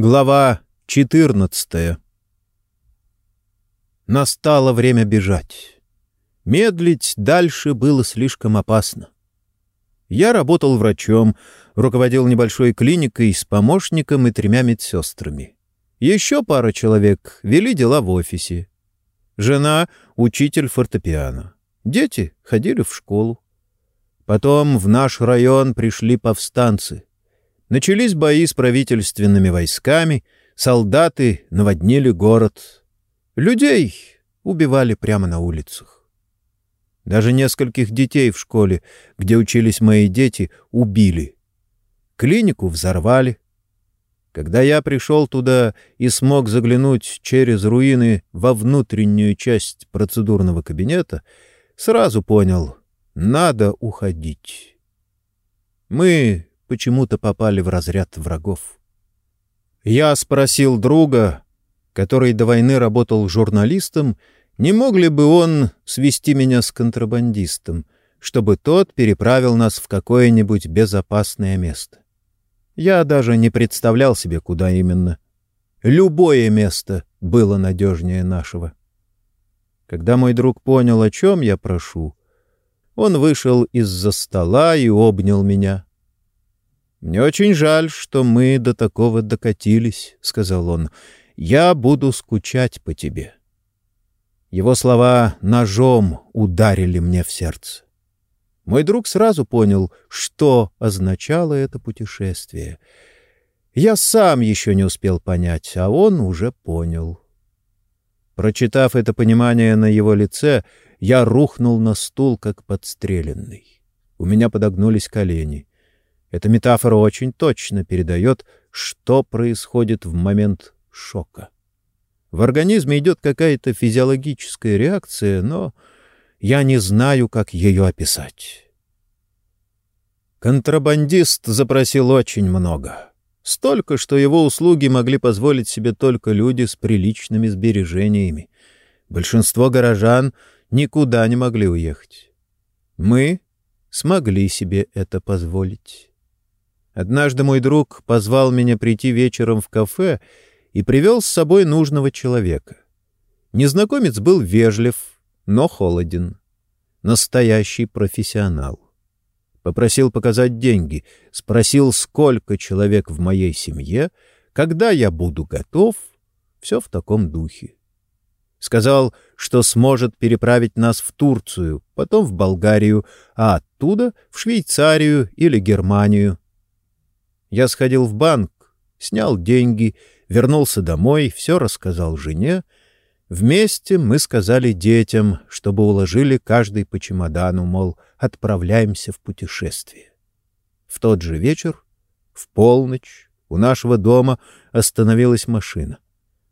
Глава 14 Настало время бежать. Медлить дальше было слишком опасно. Я работал врачом, руководил небольшой клиникой с помощником и тремя медсестрами. Еще пара человек вели дела в офисе. Жена — учитель фортепиано. Дети ходили в школу. Потом в наш район пришли повстанцы — Начались бои с правительственными войсками, солдаты наводнили город. Людей убивали прямо на улицах. Даже нескольких детей в школе, где учились мои дети, убили. Клинику взорвали. Когда я пришел туда и смог заглянуть через руины во внутреннюю часть процедурного кабинета, сразу понял — надо уходить. Мы почему-то попали в разряд врагов. Я спросил друга, который до войны работал журналистом, не мог ли бы он свести меня с контрабандистом, чтобы тот переправил нас в какое-нибудь безопасное место. Я даже не представлял себе, куда именно. Любое место было надежнее нашего. Когда мой друг понял, о чем я прошу, он вышел из-за стола и обнял меня. «Мне очень жаль, что мы до такого докатились», — сказал он. «Я буду скучать по тебе». Его слова ножом ударили мне в сердце. Мой друг сразу понял, что означало это путешествие. Я сам еще не успел понять, а он уже понял. Прочитав это понимание на его лице, я рухнул на стул, как подстреленный. У меня подогнулись колени. Эта метафора очень точно передает, что происходит в момент шока. В организме идет какая-то физиологическая реакция, но я не знаю, как ее описать. Контрабандист запросил очень много. Столько, что его услуги могли позволить себе только люди с приличными сбережениями. Большинство горожан никуда не могли уехать. Мы смогли себе это позволить. Однажды мой друг позвал меня прийти вечером в кафе и привел с собой нужного человека. Незнакомец был вежлив, но холоден. Настоящий профессионал. Попросил показать деньги, спросил, сколько человек в моей семье, когда я буду готов, все в таком духе. Сказал, что сможет переправить нас в Турцию, потом в Болгарию, а оттуда в Швейцарию или Германию, я сходил в банк, снял деньги, вернулся домой, все рассказал жене. Вместе мы сказали детям, чтобы уложили каждый по чемодану, мол, отправляемся в путешествие. В тот же вечер, в полночь, у нашего дома остановилась машина.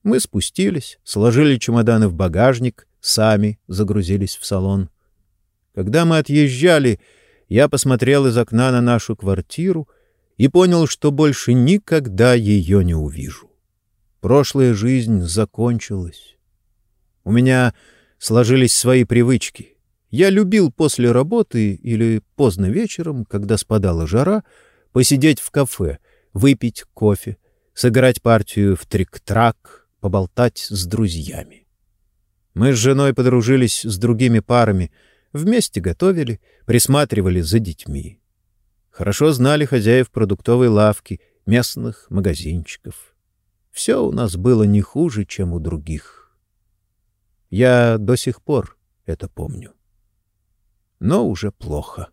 Мы спустились, сложили чемоданы в багажник, сами загрузились в салон. Когда мы отъезжали, я посмотрел из окна на нашу квартиру — и понял, что больше никогда ее не увижу. Прошлая жизнь закончилась. У меня сложились свои привычки. Я любил после работы или поздно вечером, когда спадала жара, посидеть в кафе, выпить кофе, сыграть партию в трик-трак, поболтать с друзьями. Мы с женой подружились с другими парами, вместе готовили, присматривали за детьми хорошо знали хозяев продуктовой лавки, местных магазинчиков. Все у нас было не хуже, чем у других. Я до сих пор это помню. Но уже плохо.